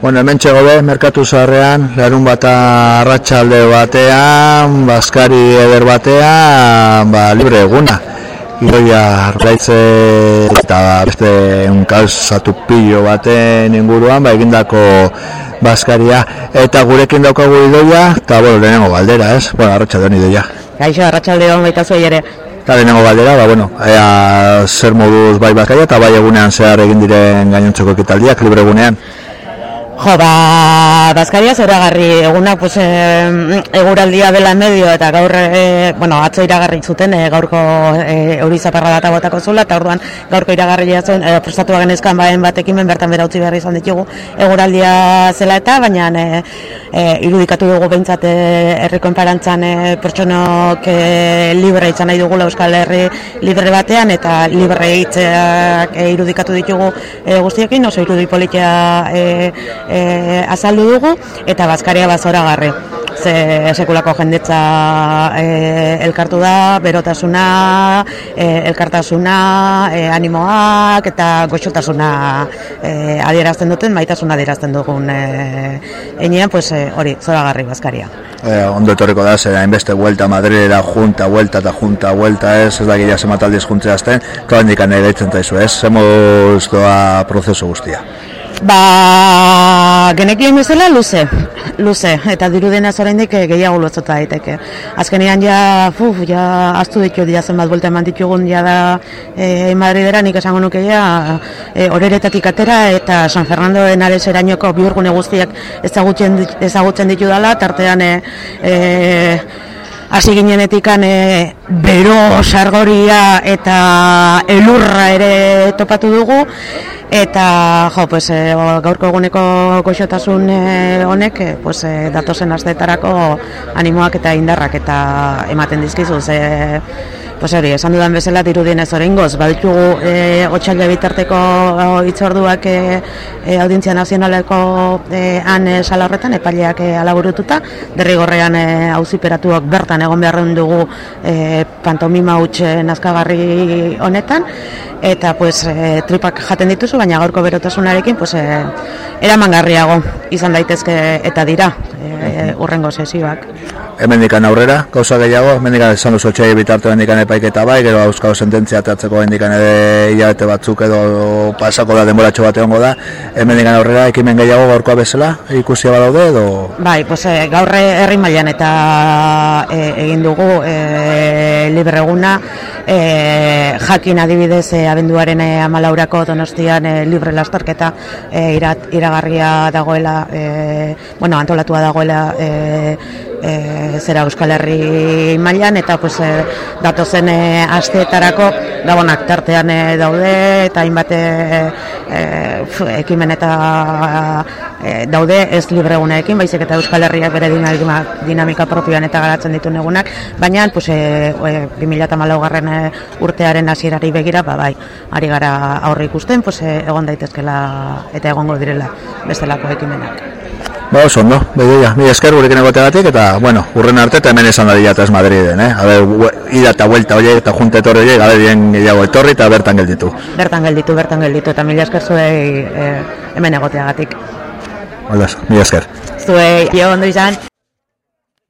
Bueno, hemen txego merkatu zaharrean, larun bat arratsalde batean, baskari eder batean, ba, libre eguna. Iroia arraitze eta beste unkalzatu pillo baten inguruan, ba, egindako baskaria. Eta gurekin daukagu idoia, eta bueno, lehenengo baldera, ez? Bueno, arratsalde honi idoia. Gaixo, arratsalde hon baita zuei ere. Eta lehenengo baldera, ba, bueno, ea, zer moduz bai baskaria, eta bai egunean zehar egin diren gainontzeko ekitaldiak, libre egunean. Jo, ba, Baskaria zoragarri egunak pues, e, eguraldia bela medio eta gaur, e, bueno, atzo iragarri zuten e, gaurko e, zaparra data botako zula eta orduan gaurko iragarri jatzen e, prestatu genezkan baen batekin bertan bera utzi behar izan ditugu eguraldia zela eta baina e, e, irudikatu dugu behintzat e, herriko enparantzan e, pertsonok e, libre izan nahi dugula Euskal Herri libre batean eta libre hitzeak e, irudikatu ditugu e, guztiekin oso irudipolitia e, e, azaldu dugu eta bazkaria bazora garri ze sekulako jendetza e, elkartu da, berotasuna, e, elkartasuna, e, animoak eta goxotasuna e, adierazten duten, maitasuna adierazten dugun e, enean, pues, e, hori, zora garri bazkaria. Eh, ondo etorriko da, zera, inbeste vuelta Madrilera, junta, vuelta eta junta, vuelta, ez, ez da gira semataldiz juntzea azten, klar indikan ere ditzen zaizu, ez, zemoz doa prozesu guztia. Ba, genekien bezala luze, luze, eta dirudena oraindik gehiago lotzota daiteke. Azkenean ja, fu, ja, astu ditu dira zenbat buelta eman ditugun ja da e, Madridera, nik esango nuke ja, e, oreretatik atera eta San Fernando en Areserainoko biurgune guztiak ezagutzen, ezagutzen ditu dela, tartean e, e, hasi ginenetik e, bero sargoria eta elurra ere topatu dugu, eta jo, pues, e, gaurko eguneko goxotasun e, honek e, pues, e, datozen asteetarako animoak eta indarrak eta ematen dizkizu ze Pues hori, esan dudan bezala dirudien ez horrengoz, baditugu e, otxaila bitarteko hitzorduak e, e, audientzia nazionaleko e, han e, sala horretan, epaileak e, alaburututa, derrigorrean e, auziperatuak bertan egon beharren dugu e, pantomima huts nazkagarri honetan, eta pues, e, tripak jaten dituzu, baina gaurko berotasunarekin pues, e, eramangarriago izan daitezke eta dira e, urrengo sesioak. Hemendikan aurrera, gauza gehiago, hemendikan esan duzu txai bitarte hemendikan epaiketa bai, gero euskal sententzia ateatzeko hemendikan ere hilabete batzuk edo pasako da denboratxo bat egongo da, hemendikan aurrera ekimen gehiago gaurkoa bezala, ikusia badaude edo... Bai, pues, e, gaur herri mailan eta e, egin dugu e, libre eguna, e, jakin adibidez e, abenduaren e, amalaurako donostian e, libre lastarketa e, irat, iragarria dagoela, e, bueno, antolatua dagoela e, e, zera Euskal Herri mailan eta pues, e, datozen e, asteetarako gabonak tartean e, daude eta hainbat e, ekimen eta e, daude ez libreguneekin, baizik eta Euskal Herriak bere dinamika, propioan eta garatzen ditu negunak, baina pues, e, e, 2008 garren e, urtearen hasierari begira, ba, bai, ari gara aurre ikusten, pues, e, egon daitezkela eta egongo direla bestelako ekimenak. Ba, oso, no? Begoia, mi esker gurekin egoteagatik eta, bueno, urren arte eta hemen esan da dira ez Madriden, eh? A ber, ida eta vuelta oie eta junta etorri oie, gabe bien gehiago etorri eta bertan gelditu. Bertan gelditu, bertan gelditu, eta mila esker zuei eh, hemen egoteagatik. Hola, mi esker. Zuei, jo, ondo izan.